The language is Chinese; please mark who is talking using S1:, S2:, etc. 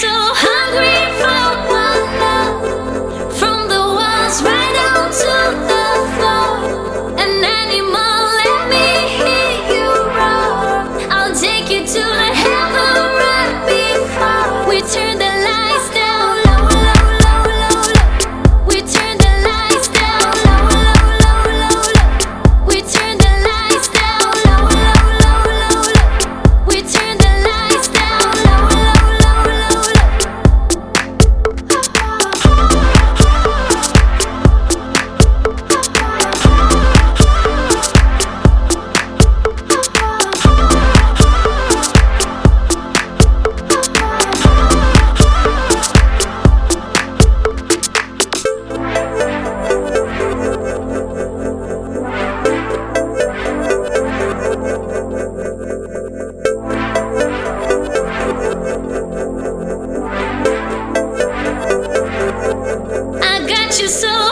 S1: 走。you so